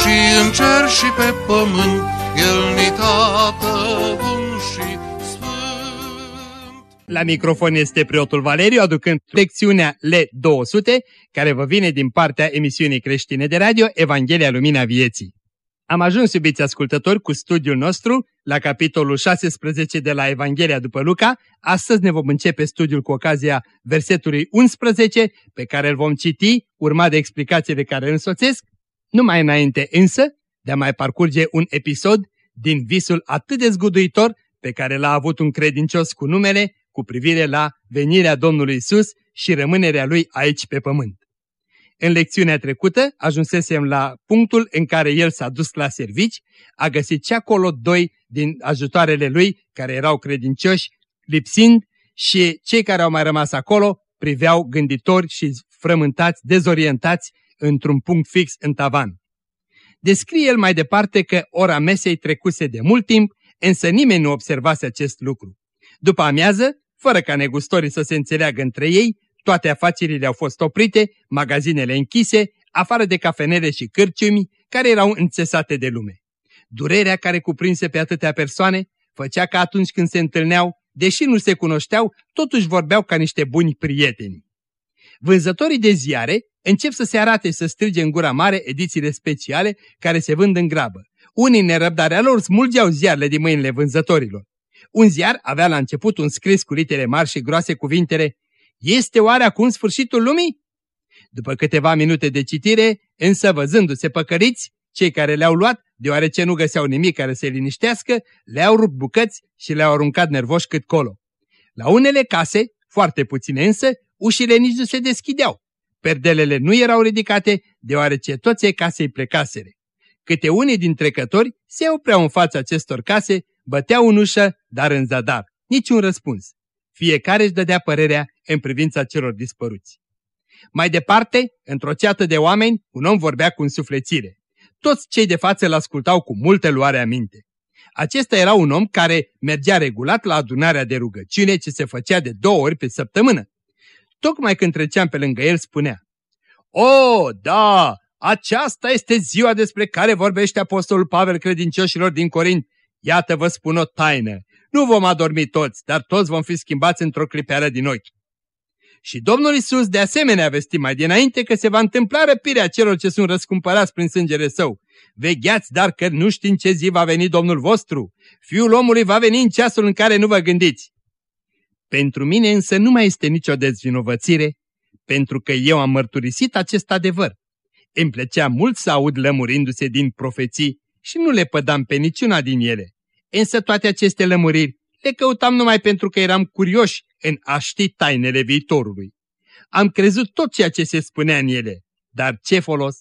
și în cer și pe pământ, El ni tată bun și sfânt. La microfon este preotul Valeriu aducând lecțiunea L200 care vă vine din partea emisiunii creștine de radio Evanghelia Lumina Vieții. Am ajuns, iubiți ascultători, cu studiul nostru la capitolul 16 de la Evanghelia după Luca. Astăzi ne vom începe studiul cu ocazia versetului 11, pe care îl vom citi, urmat de explicațiile care îl însoțesc. Numai înainte însă de a mai parcurge un episod din visul atât de zguduitor pe care l-a avut un credincios cu numele cu privire la venirea Domnului Isus și rămânerea Lui aici pe pământ. În lecțiunea trecută ajunsesem la punctul în care el s-a dus la servici, a găsit și acolo doi din ajutoarele lui care erau credincioși, lipsind și cei care au mai rămas acolo priveau gânditori și frământați, dezorientați într-un punct fix în tavan. Descrie el mai departe că ora mesei trecuse de mult timp, însă nimeni nu observase acest lucru. După amiază, fără ca negustorii să se înțeleagă între ei, toate afacerile au fost oprite, magazinele închise, afară de cafenele și cârciumi care erau înțesate de lume. Durerea care cuprinse pe atâtea persoane făcea că atunci când se întâlneau, deși nu se cunoșteau, totuși vorbeau ca niște buni prieteni. Vânzătorii de ziare încep să se arate să strige în gura mare edițiile speciale care se vând în grabă. Unii în nerăbdarea lor smulgeau ziarele din mâinile vânzătorilor. Un ziar avea la început un scris cu litere mari și groase cuvintele Este oare acum sfârșitul lumii? După câteva minute de citire, însă văzându-se păcăriți, cei care le-au luat, deoarece nu găseau nimic care să-i liniștească, le-au rupt bucăți și le-au aruncat nervoși cât colo. La unele case, foarte puține însă, ușile nici nu se deschideau. Perdelele nu erau ridicate, deoarece toți ei casei plecasere. Câte unii din trecători se opreau în fața acestor case, băteau în ușă, dar în zadar. Niciun răspuns. Fiecare își dădea părerea în privința celor dispăruți. Mai departe, într-o ceată de oameni, un om vorbea cu însuflețire. Toți cei de față îl ascultau cu multe luare aminte. Acesta era un om care mergea regulat la adunarea de rugăciune ce se făcea de două ori pe săptămână. Tocmai când treceam pe lângă el spunea, O, da, aceasta este ziua despre care vorbește Apostolul Pavel credincioșilor din Corint. Iată vă spun o taină. Nu vom adormi toți, dar toți vom fi schimbați într-o clipeală din ochi. Și Domnul Isus de asemenea a vestit mai dinainte că se va întâmpla răpirea celor ce sunt răscumpărați prin sângele său. Vegheați dar că nu știți în ce zi va veni Domnul vostru. Fiul omului va veni în ceasul în care nu vă gândiți. Pentru mine însă nu mai este nicio dezvinovățire, pentru că eu am mărturisit acest adevăr. Îmi plăcea mult să aud lămurindu-se din profeții și nu le pădam pe niciuna din ele. Însă toate aceste lămuriri le căutam numai pentru că eram curioși în a ști tainele viitorului. Am crezut tot ceea ce se spunea în ele, dar ce folos?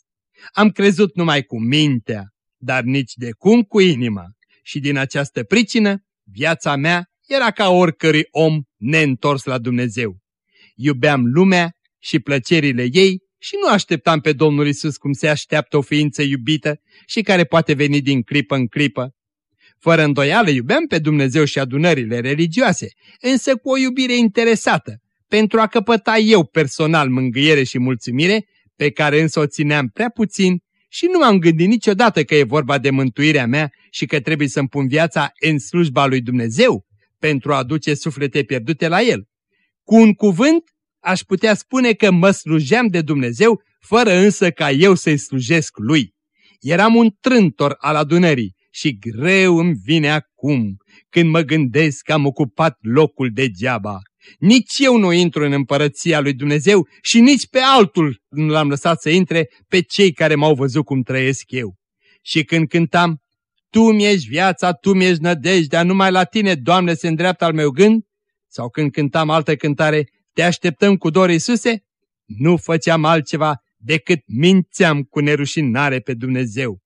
Am crezut numai cu mintea, dar nici de cum cu inima. Și din această pricină, viața mea era ca oricărui om neîntors la Dumnezeu. Iubeam lumea și plăcerile ei și nu așteptam pe Domnul Isus cum se așteaptă o ființă iubită și care poate veni din clipă în clipă. Fără îndoială iubeam pe Dumnezeu și adunările religioase, însă cu o iubire interesată, pentru a căpăta eu personal mângâiere și mulțumire, pe care însă o țineam prea puțin și nu m-am gândit niciodată că e vorba de mântuirea mea și că trebuie să-mi pun viața în slujba lui Dumnezeu pentru a aduce suflete pierdute la El. Cu un cuvânt, aș putea spune că mă slujeam de Dumnezeu, fără însă ca eu să-i slujesc Lui. Eram un trântor al adunării și greu îmi vine acum, când mă gândesc că am ocupat locul degeaba. Nici eu nu intru în împărăția lui Dumnezeu și nici pe altul nu l-am lăsat să intre pe cei care m-au văzut cum trăiesc eu. Și când cântam, Tu mi-ești viața, Tu mi-ești nădejdea, numai la Tine, Doamne, se îndreaptă al meu gând, sau când cântam altă cântare, Te așteptăm cu dor, Iisuse, nu făceam altceva decât mințeam cu nerușinare pe Dumnezeu.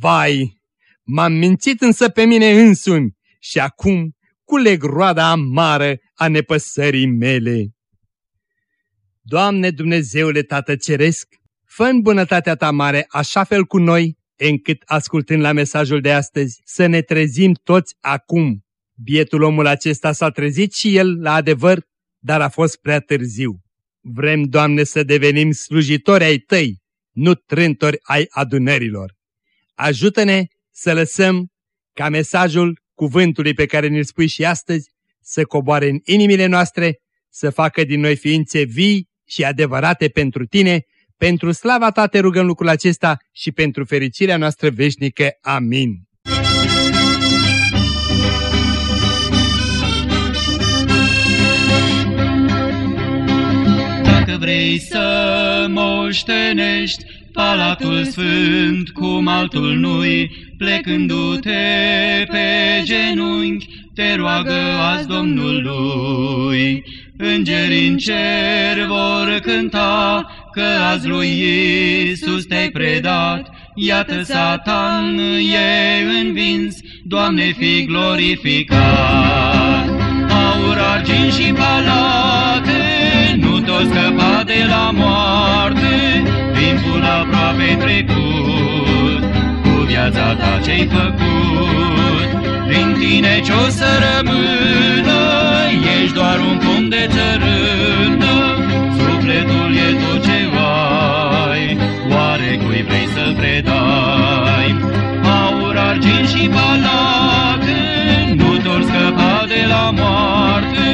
Vai, m-am mințit însă pe mine însumi și acum culeg roada amară a nepăsării mele. Doamne Dumnezeule Tată Ceresc, fă în bunătatea Ta mare așa fel cu noi, încât, ascultând la mesajul de astăzi, să ne trezim toți acum. Bietul omul acesta s-a trezit și el la adevăr, dar a fost prea târziu. Vrem, Doamne, să devenim slujitori ai Tăi, nu trântori ai adunărilor. Ajută-ne să lăsăm ca mesajul cuvântului pe care ne-l spui și astăzi să coboare în inimile noastre, să facă din noi ființe vii și adevărate pentru Tine, pentru slava Ta te rugăm lucrul acesta și pentru fericirea noastră veșnică. Amin. Dacă vrei să moștenești Palatul Sfânt cum altul nu-i, plecându-te pe genunchi, te roagă azi Domnului. Îngerii în cer vor cânta că azi lui Iisus te-ai predat, Iată Satan e învins, Doamne fi glorificat. Aur, argint și palate, nu tot scăpa de la moarte, timpul aproape trecut, cu viața ta ce-ai făcut. Din tine ce-o să rămână, ești doar un pom de țărână, și palate, nu tot scăpa de la moarte,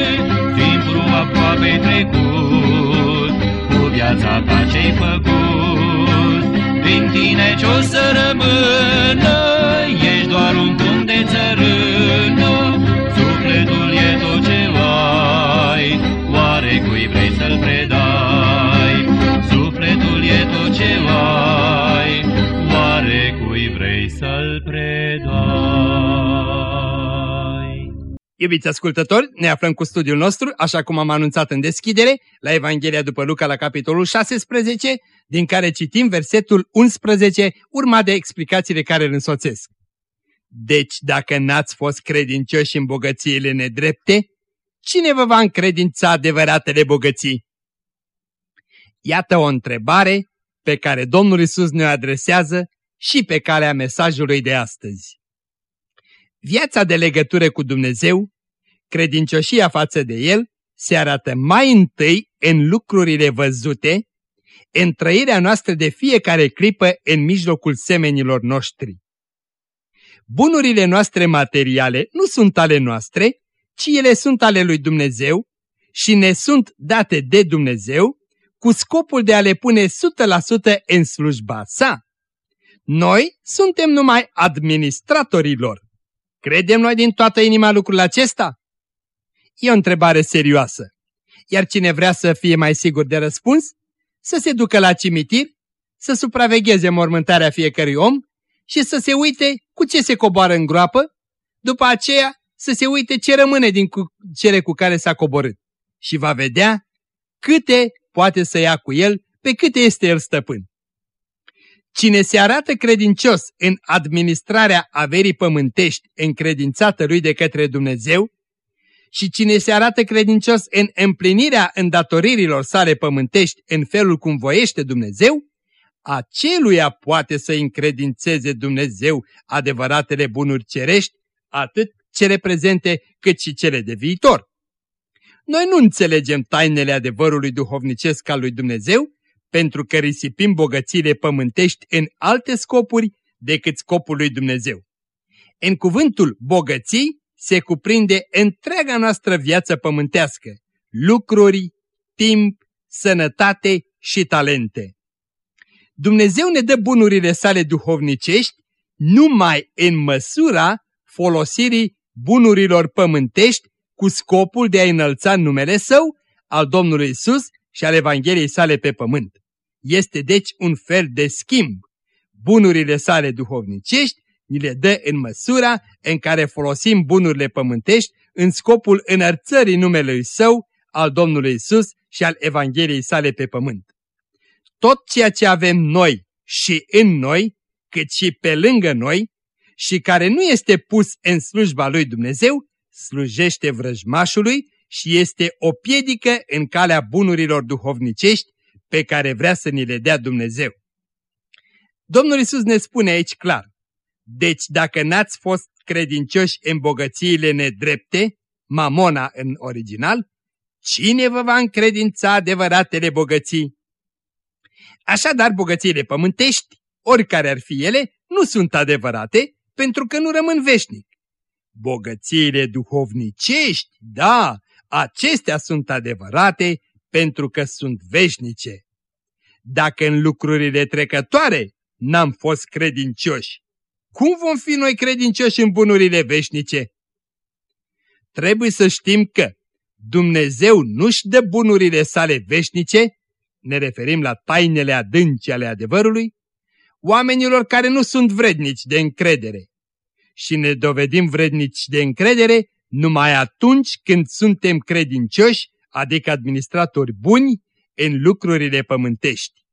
timpul aproape trecut, cu viața ta ce-ai făcut. Din tine ce-o să rămână, ești doar un pom de țărână, sufletul e tot ce ai, oare cui vrei să-l predai? Sufletul e tot ce ai, oare cui vrei să-l predai? Iubiți ascultători, ne aflăm cu studiul nostru, așa cum am anunțat în deschidere, la Evanghelia după Luca la capitolul 16, din care citim versetul 11, urmat de explicațiile care îl însoțesc. Deci, dacă n-ați fost credincioși în bogățiile nedrepte, cine vă va încredința adevăratele bogății? Iată o întrebare pe care Domnul Isus ne adresează și pe calea mesajului de astăzi. Viața de legătură cu Dumnezeu, credincioșia față de El, se arată mai întâi în lucrurile văzute, în trăirea noastră de fiecare clipă în mijlocul semenilor noștri. Bunurile noastre materiale nu sunt ale noastre, ci ele sunt ale lui Dumnezeu și ne sunt date de Dumnezeu cu scopul de a le pune 100% în slujba sa. Noi suntem numai administratorilor. Credem noi din toată inima lucrul acesta? E o întrebare serioasă. Iar cine vrea să fie mai sigur de răspuns, să se ducă la cimitir, să supravegheze mormântarea fiecărui om și să se uite cu ce se coboară în groapă, după aceea să se uite ce rămâne din cu cele cu care s-a coborât și va vedea câte poate să ia cu el, pe câte este el stăpân. Cine se arată credincios în administrarea averii pământești încredințată lui de către Dumnezeu și cine se arată credincios în împlinirea îndatoririlor sale pământești în felul cum voiește Dumnezeu, aceluia poate să încredințeze Dumnezeu adevăratele bunuri cerești, atât cele prezente cât și cele de viitor. Noi nu înțelegem tainele adevărului duhovnicesc al lui Dumnezeu, pentru că risipim bogățiile pământești în alte scopuri decât scopul lui Dumnezeu. În cuvântul bogății se cuprinde întreaga noastră viață pământească, lucruri, timp, sănătate și talente. Dumnezeu ne dă bunurile sale duhovnicești numai în măsura folosirii bunurilor pământești cu scopul de a înălța numele Său, al Domnului Isus și al Evangheliei sale pe pământ. Este deci un fel de schimb. Bunurile sale duhovnicești ni le dă în măsura în care folosim bunurile pământești în scopul înălțării numelui Său, al Domnului Isus și al Evangheliei sale pe pământ. Tot ceea ce avem noi și în noi cât și pe lângă noi și care nu este pus în slujba lui Dumnezeu, slujește vrăjmașului și este o piedică în calea bunurilor duhovnicești pe care vrea să ni le dea Dumnezeu. Domnul Isus ne spune aici clar, deci dacă n-ați fost credincioși în bogățiile nedrepte, mamona în original, cine vă va încredința adevăratele bogății? Așadar, bogățiile pământești, oricare ar fi ele, nu sunt adevărate, pentru că nu rămân veșnic. Bogățiile duhovnicești, da, acestea sunt adevărate, pentru că sunt veșnice. Dacă în lucrurile trecătoare n-am fost credincioși, cum vom fi noi credincioși în bunurile veșnice? Trebuie să știm că Dumnezeu nu-și dă bunurile sale veșnice, ne referim la tainele adânci ale adevărului, oamenilor care nu sunt vrednici de încredere. Și ne dovedim vrednici de încredere numai atunci când suntem credincioși, adică administratori buni, în lucrurile pământești.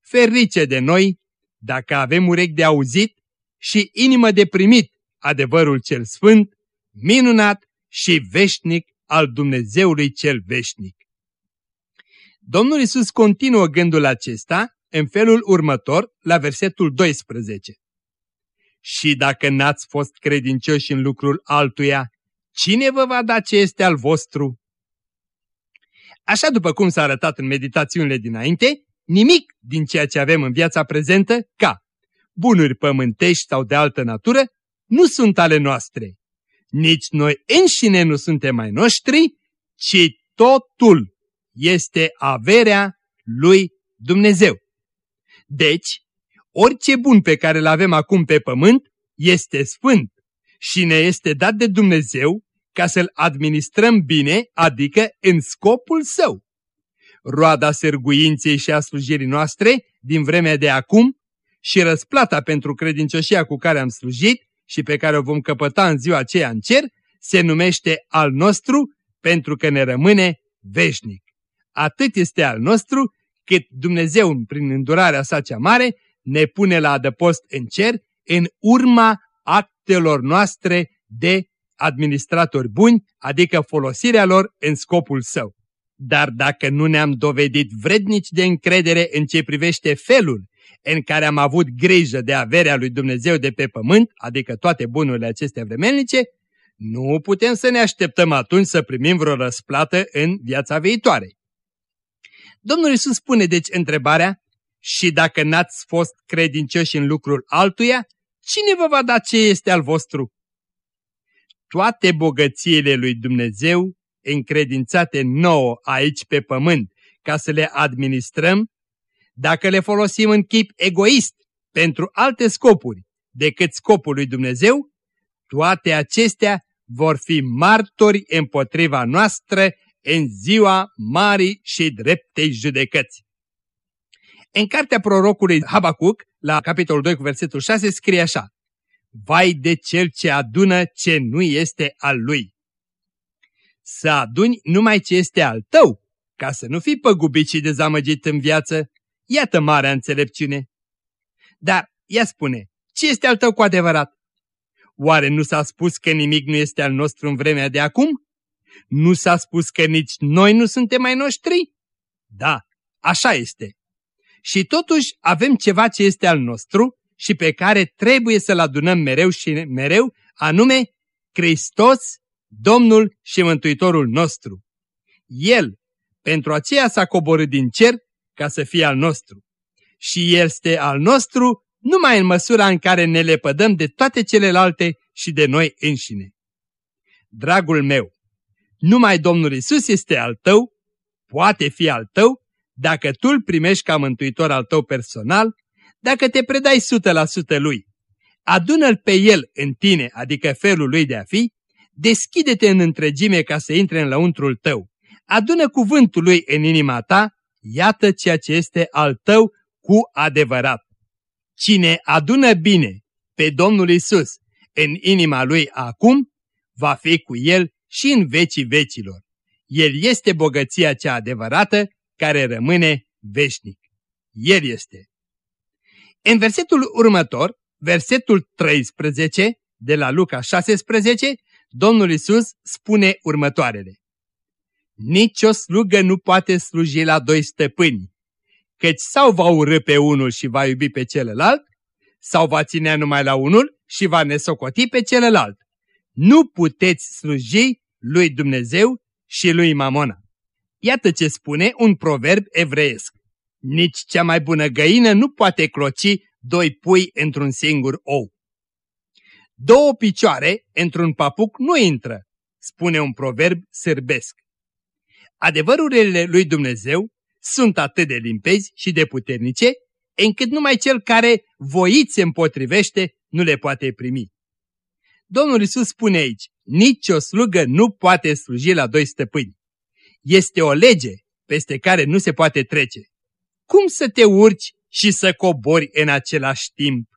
Ferice de noi dacă avem urechi de auzit și inimă de primit adevărul cel sfânt, minunat și veșnic al Dumnezeului cel veșnic. Domnul Isus continuă gândul acesta în felul următor la versetul 12. Și dacă n-ați fost credincioși în lucrul altuia, cine vă va da ce este al vostru? Așa după cum s-a arătat în meditațiunile dinainte, nimic din ceea ce avem în viața prezentă, ca bunuri pământești sau de altă natură, nu sunt ale noastre. Nici noi înșine nu suntem mai noștri, ci totul este averea lui Dumnezeu. Deci, orice bun pe care îl avem acum pe pământ este sfânt și ne este dat de Dumnezeu ca să-l administrăm bine, adică în scopul său. Roada sârguinței și a slujirii noastre din vremea de acum și răsplata pentru credincioșia cu care am slujit și pe care o vom căpăta în ziua aceea în cer, se numește al nostru pentru că ne rămâne veșnic. Atât este al nostru cât Dumnezeu, prin îndurarea sa cea mare, ne pune la adăpost în cer în urma actelor noastre de administratori buni, adică folosirea lor în scopul său. Dar dacă nu ne-am dovedit vrednici de încredere în ce privește felul în care am avut grijă de averea lui Dumnezeu de pe pământ, adică toate bunurile acestea vremelnice, nu putem să ne așteptăm atunci să primim vreo răsplată în viața viitoare. Domnul Iisus spune deci întrebarea, și dacă n-ați fost credincioși în lucrul altuia, cine vă va da ce este al vostru? Toate bogățiile lui Dumnezeu încredințate nouă aici pe pământ ca să le administrăm, dacă le folosim în chip egoist pentru alte scopuri decât scopul lui Dumnezeu, toate acestea vor fi martori împotriva noastră în ziua marii și dreptei judecăți. În cartea prorocului Habacuc, la capitolul 2 cu versetul 6, scrie așa Vai de cel ce adună ce nu este al lui să aduni numai ce este al tău, ca să nu fii păgubit și dezamăgit în viață. Iată marea înțelepciune. Dar, ea spune, ce este al tău cu adevărat? Oare nu s-a spus că nimic nu este al nostru în vremea de acum? Nu s-a spus că nici noi nu suntem mai noștri? Da, așa este. Și totuși avem ceva ce este al nostru și pe care trebuie să-l adunăm mereu și mereu, anume Hristos Domnul și Mântuitorul nostru. El, pentru aceea s-a coborât din cer ca să fie al nostru. Și El este al nostru numai în măsura în care ne lepădăm de toate celelalte și de noi înșine. Dragul meu, numai Domnul Isus este al tău, poate fi al tău, dacă tu îl primești ca mântuitor al tău personal, dacă te predai 100% lui. Adună-l pe el în tine, adică felul lui de a fi, deschide-te în întregime ca să intre în lăuntrul tău. Adună cuvântul lui în inima ta, iată ceea ce este al tău cu adevărat. Cine adună bine pe Domnul Isus în inima lui acum, va fi cu el și în vecii vecilor. El este bogăția cea adevărată care rămâne veșnic. El este. În versetul următor, versetul 13 de la Luca 16, Domnul Isus spune următoarele. Nici o slugă nu poate sluji la doi stăpâni, căci sau va urâ pe unul și va iubi pe celălalt, sau va ținea numai la unul și va nesocoti pe celălalt. Nu puteți sluji lui Dumnezeu și lui Mamona. Iată ce spune un proverb evreiesc. Nici cea mai bună găină nu poate cloci doi pui într-un singur ou. Două picioare într-un papuc nu intră, spune un proverb sârbesc. Adevărurile lui Dumnezeu sunt atât de limpezi și de puternice, încât numai cel care voit se împotrivește nu le poate primi. Domnul Isus spune aici, nici o slugă nu poate sluji la doi stăpâni. Este o lege peste care nu se poate trece. Cum să te urci și să cobori în același timp?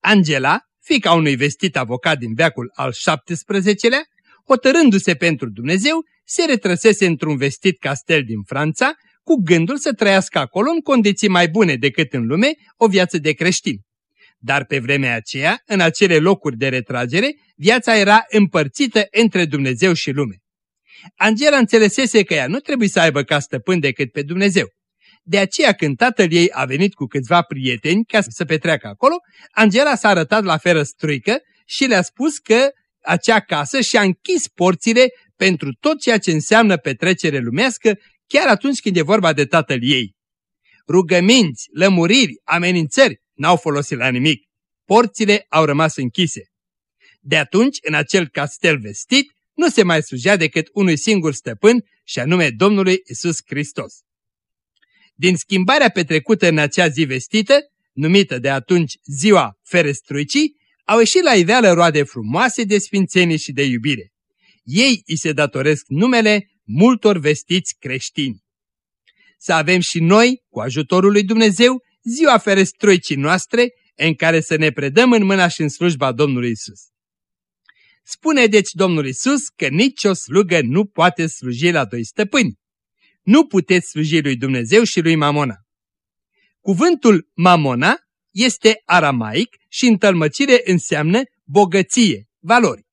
Angela, fica unui vestit avocat din veacul al XVII-lea, hotărându-se pentru Dumnezeu, se retrăsese într-un vestit castel din Franța, cu gândul să trăiască acolo în condiții mai bune decât în lume o viață de creștin. Dar pe vremea aceea, în acele locuri de retragere, viața era împărțită între Dumnezeu și lume. Angela înțelesese că ea nu trebuie să aibă ca stăpân decât pe Dumnezeu. De aceea când tatăl ei a venit cu câțiva prieteni ca să petreacă acolo, Angela s-a arătat la ferăstruică și le-a spus că acea casă și-a închis porțile pentru tot ceea ce înseamnă petrecere lumească, chiar atunci când e vorba de tatăl ei. Rugăminți, lămuriri, amenințări n-au folosit la nimic. Porțile au rămas închise. De atunci, în acel castel vestit, nu se mai slujea decât unui singur stăpân și anume Domnului Isus Hristos. Din schimbarea petrecută în acea zi vestită, numită de atunci ziua ferestruicii, au ieșit la iveală roade frumoase de sfințenie și de iubire. Ei îi se datoresc numele multor vestiți creștini. Să avem și noi, cu ajutorul lui Dumnezeu, ziua ferestruicii noastre, în care să ne predăm în mâna și în slujba Domnului Isus. Spune deci Domnul Isus că nicio slugă nu poate sluji la doi stăpâni. Nu puteți sluji lui Dumnezeu și lui Mamona. Cuvântul Mamona este aramaic și în tălmăcire înseamnă bogăție, valori.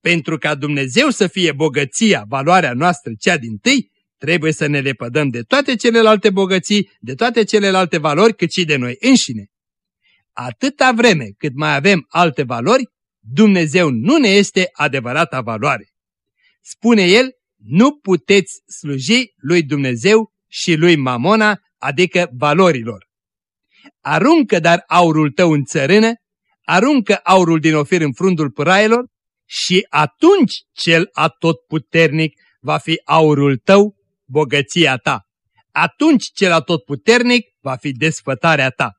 Pentru ca Dumnezeu să fie bogăția, valoarea noastră cea din tâi, trebuie să ne lepădăm de toate celelalte bogății, de toate celelalte valori, cât și de noi înșine. Atâta vreme cât mai avem alte valori, Dumnezeu nu ne este adevărata valoare. Spune el, nu puteți sluji lui Dumnezeu și lui Mamona, adică valorilor. Aruncă dar aurul tău în țărână, aruncă aurul din ofir în frundul pârailor și atunci cel atotputernic va fi aurul tău, bogăția ta. Atunci cel atotputernic va fi desfătarea ta.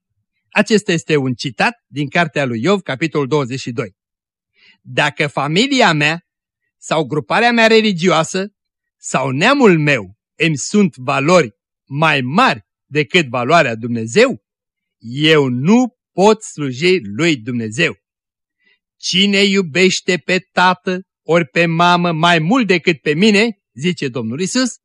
Acesta este un citat din cartea lui Iov, capitolul 22. Dacă familia mea sau gruparea mea religioasă sau neamul meu îmi sunt valori mai mari decât valoarea Dumnezeu, eu nu pot sluji lui Dumnezeu. Cine iubește pe tată ori pe mamă mai mult decât pe mine, zice Domnul Isus,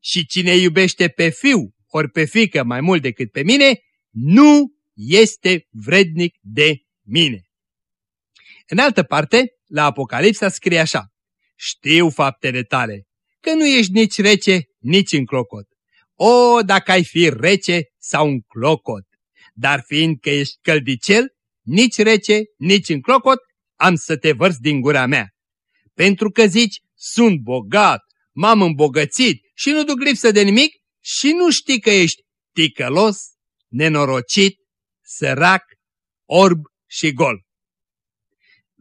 și cine iubește pe fiu ori pe fică mai mult decât pe mine, nu este vrednic de mine. În altă parte, la Apocalipsa scrie așa, Știu faptele tale, că nu ești nici rece, nici în clocot. O, dacă ai fi rece sau un clocot! Dar fiindcă ești căldicel, nici rece, nici în clocot, am să te vărs din gura mea. Pentru că zici, sunt bogat, m-am îmbogățit și nu duc lipsă de nimic și nu știi că ești ticălos, nenorocit, sărac, orb și gol.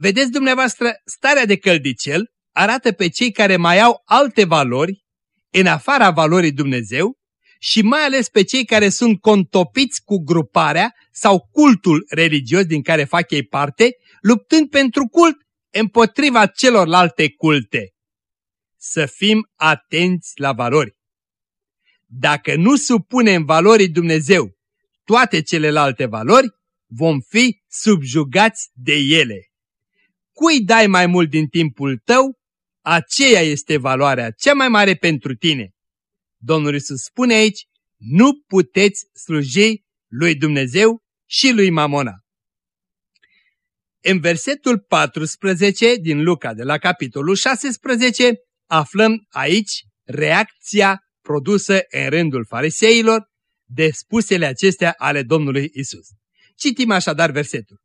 Vedeți dumneavoastră, starea de căldicel arată pe cei care mai au alte valori în afara valorii Dumnezeu și mai ales pe cei care sunt contopiți cu gruparea sau cultul religios din care fac ei parte, luptând pentru cult împotriva celorlalte culte. Să fim atenți la valori. Dacă nu supunem valorii Dumnezeu toate celelalte valori, vom fi subjugați de ele. Cui dai mai mult din timpul tău, aceea este valoarea cea mai mare pentru tine. Domnul Iisus spune aici, nu puteți sluji lui Dumnezeu și lui Mamona. În versetul 14 din Luca de la capitolul 16 aflăm aici reacția produsă în rândul fariseilor de spusele acestea ale Domnului Isus. Citim așadar versetul.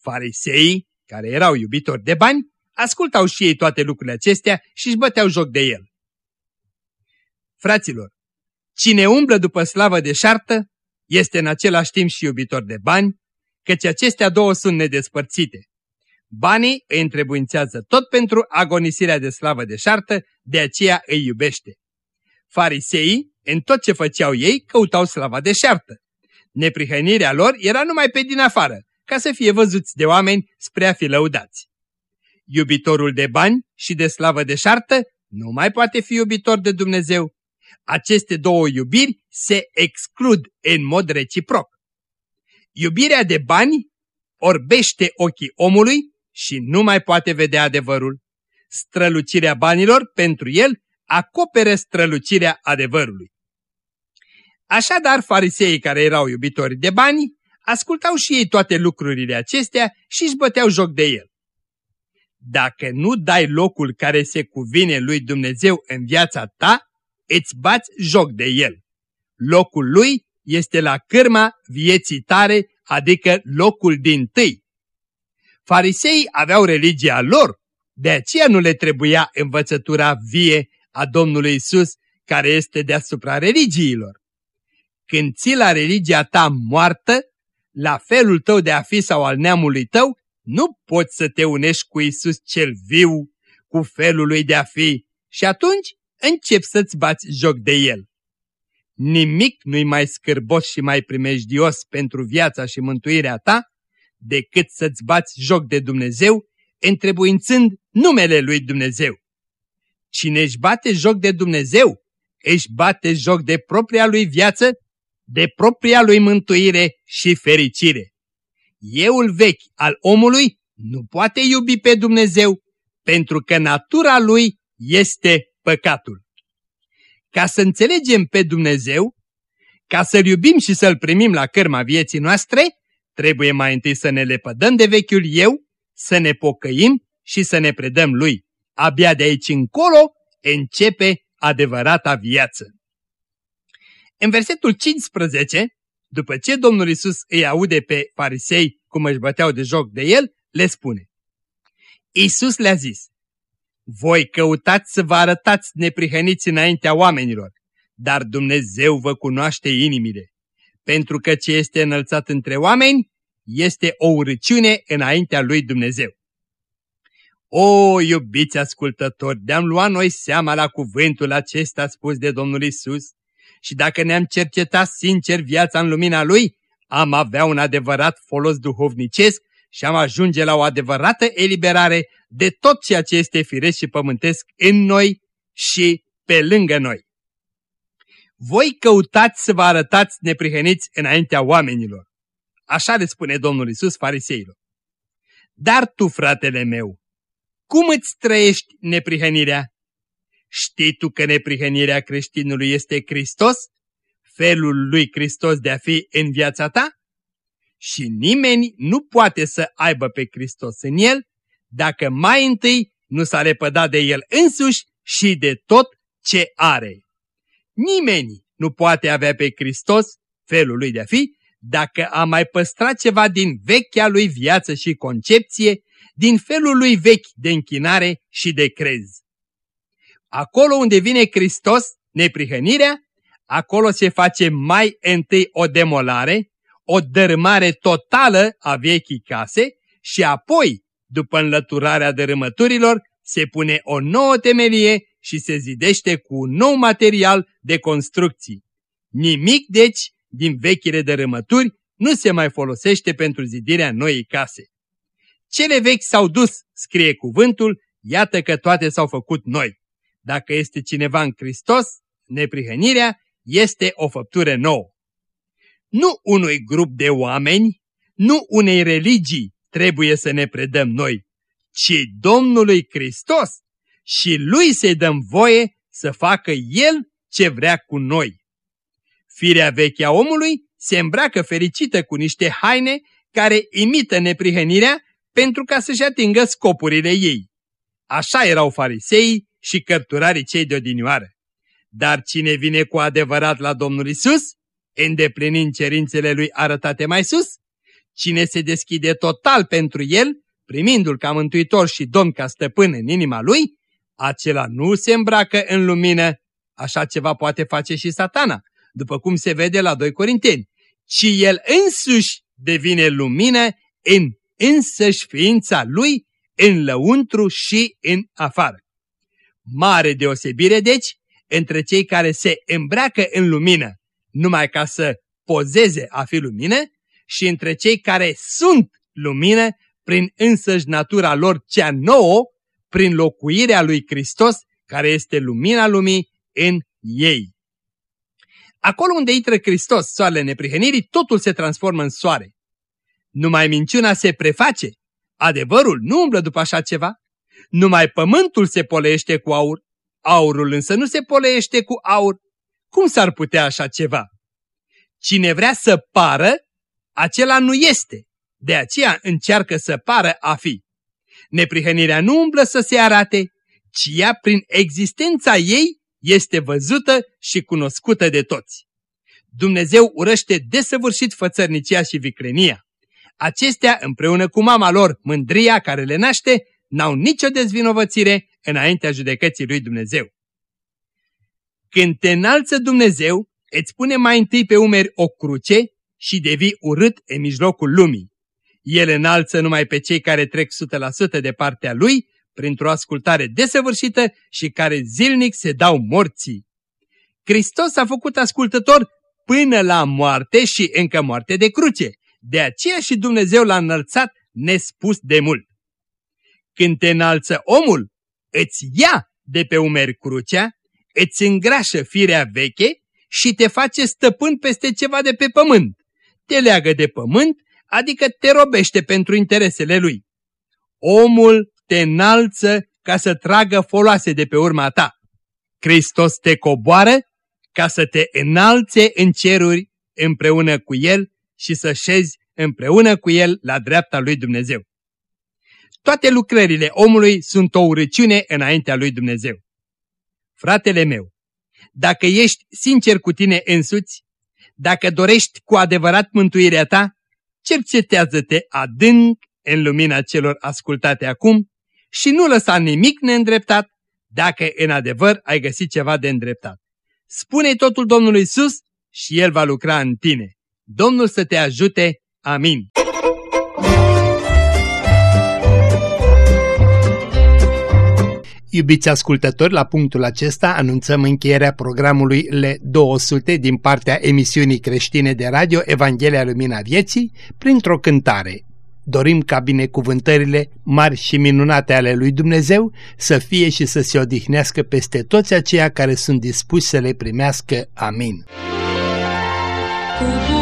Fariseii, care erau iubitori de bani, ascultau și ei toate lucrurile acestea și își băteau joc de el. Fraților, cine umblă după slavă de șartă, este în același timp și iubitor de bani, căci acestea două sunt nedespărțite. Banii îi întrebuințează tot pentru agonisirea de slavă de șartă, de aceea îi iubește. Fariseii, în tot ce făceau ei, căutau slava de șartă. Neprihănirea lor era numai pe din afară, ca să fie văzuți de oameni spre a fi lăudați. Iubitorul de bani și de slavă de șartă nu mai poate fi iubitor de Dumnezeu. Aceste două iubiri se exclud în mod reciproc. Iubirea de bani orbește ochii omului și nu mai poate vedea adevărul. Strălucirea banilor pentru el acoperă strălucirea adevărului. Așadar, fariseii care erau iubitori de bani, ascultau și ei toate lucrurile acestea și își băteau joc de el. Dacă nu dai locul care se cuvine lui Dumnezeu în viața ta, îți bați joc de el. Locul lui este la cârma vieții tare, adică locul din tâi. Fariseii aveau religia lor, de aceea nu le trebuia învățătura vie a Domnului Isus, care este deasupra religiilor. Când ții la religia ta moartă, la felul tău de a fi sau al neamului tău, nu poți să te unești cu Isus cel viu, cu felul lui de a fi și atunci începi să-ți bați joc de el. Nimic nu-i mai scârbos și mai primejdios pentru viața și mântuirea ta decât să-ți bați joc de Dumnezeu, întrebuințând numele lui Dumnezeu. Cine își bate joc de Dumnezeu, își bate joc de propria lui viață, de propria lui mântuire și fericire. Euul vechi al omului nu poate iubi pe Dumnezeu, pentru că natura lui este păcatul. Ca să înțelegem pe Dumnezeu, ca să-L iubim și să-L primim la cărma vieții noastre, trebuie mai întâi să ne lepădăm de vechiul eu, să ne pocăim și să ne predăm Lui. Abia de aici încolo începe adevărata viață. În versetul 15, după ce Domnul Isus îi aude pe farisei cum își băteau de joc de el, le spune. Isus le-a zis, voi căutați să vă arătați neprihăniți înaintea oamenilor, dar Dumnezeu vă cunoaște inimile, pentru că ce este înălțat între oameni este o urăciune înaintea lui Dumnezeu. O, iubiți ascultători, de-am luat noi seama la cuvântul acesta spus de Domnul Isus și dacă ne-am cercetat sincer viața în lumina Lui, am avea un adevărat folos duhovnicesc și am ajunge la o adevărată eliberare de tot ceea ce este firesc și pământesc în noi și pe lângă noi. Voi căutați să vă arătați neprihăniți înaintea oamenilor. Așa le spune Domnul Isus fariseilor. Dar tu, fratele meu, cum îți trăiești neprihănirea? Știi tu că neprihănirea creștinului este Hristos? Felul lui Hristos de a fi în viața ta? Și nimeni nu poate să aibă pe Hristos în el dacă mai întâi nu s-a repădat de el însuși și de tot ce are. Nimeni nu poate avea pe Hristos, felul lui de a fi, dacă a mai păstrat ceva din vechea lui viață și concepție, din felul lui vechi de închinare și de crez. Acolo unde vine Hristos, neprihănirea, acolo se face mai întâi o demolare, o dărâmare totală a vechii case și apoi, după înlăturarea dărâmăturilor, se pune o nouă temelie și se zidește cu un nou material de construcții. Nimic, deci, din vechile dărâmături nu se mai folosește pentru zidirea noii case. Cele vechi s-au dus, scrie cuvântul, iată că toate s-au făcut noi. Dacă este cineva în Hristos, neprihănirea este o făptură nouă. Nu unui grup de oameni, nu unei religii trebuie să ne predăm noi, ci Domnului Hristos și Lui să-i dăm voie să facă El ce vrea cu noi. Firea veche a omului se îmbracă fericită cu niște haine care imită neprihănirea pentru ca să-și atingă scopurile ei. Așa erau fariseii și cărturarii cei de odinioară. Dar cine vine cu adevărat la Domnul Isus, îndeplinind cerințele lui arătate mai sus, cine se deschide total pentru el, primindu-l ca mântuitor și domn ca stăpân în inima lui, acela nu se îmbracă în lumină, așa ceva poate face și satana, după cum se vede la 2 Corinteni, ci el însuși devine lumină în însăși ființa lui, în lăuntru și în afară. Mare deosebire, deci, între cei care se îmbracă în lumină numai ca să pozeze a fi lumină și între cei care sunt lumină prin însăși natura lor cea nouă, prin locuirea lui Hristos, care este lumina lumii în ei. Acolo unde intră Hristos, soarele neprihănirii, totul se transformă în soare. Numai minciuna se preface, adevărul nu umblă după așa ceva, numai pământul se polește cu aur, aurul însă nu se polește cu aur. Cum s-ar putea așa ceva? Cine vrea să pară, acela nu este, de aceea încearcă să pară a fi. Neprihănirea nu umblă să se arate, ci ea prin existența ei este văzută și cunoscută de toți. Dumnezeu urăște desăvârșit fățărnicia și vicrenia. Acestea, împreună cu mama lor, mândria care le naște, n-au nicio dezvinovățire înaintea judecății lui Dumnezeu. Când te înalță Dumnezeu, îți pune mai întâi pe umeri o cruce și devii urât în mijlocul lumii. El înalță numai pe cei care trec 100% de partea lui, printr-o ascultare desăvârșită și care zilnic se dau morții. Hristos a făcut ascultător până la moarte și încă moarte de cruce. De aceea și Dumnezeu l-a înălțat nespus de mult. Când te înalță omul, îți ia de pe umeri crucea, îți îngrașă firea veche și te face stăpân peste ceva de pe pământ. Te leagă de pământ, adică te robește pentru interesele lui. Omul te înalță ca să tragă foloase de pe urma ta. Hristos te coboară ca să te înalțe în ceruri împreună cu El și să șezi împreună cu El la dreapta lui Dumnezeu. Toate lucrările omului sunt o urăciune înaintea lui Dumnezeu. Fratele meu, dacă ești sincer cu tine însuți, dacă dorești cu adevărat mântuirea ta, cercetează-te adânc în lumina celor ascultate acum și nu lăsa nimic neîndreptat dacă în adevăr ai găsit ceva de îndreptat. Spune totul Domnului Isus și El va lucra în tine. Domnul să te ajute. Amin. Iubiți ascultători, la punctul acesta anunțăm încheierea programului L200 din partea emisiunii creștine de radio Evanghelia Lumina Vieții printr-o cântare. Dorim ca binecuvântările mari și minunate ale lui Dumnezeu să fie și să se odihnească peste toți aceia care sunt dispuși să le primească. Amin. Cu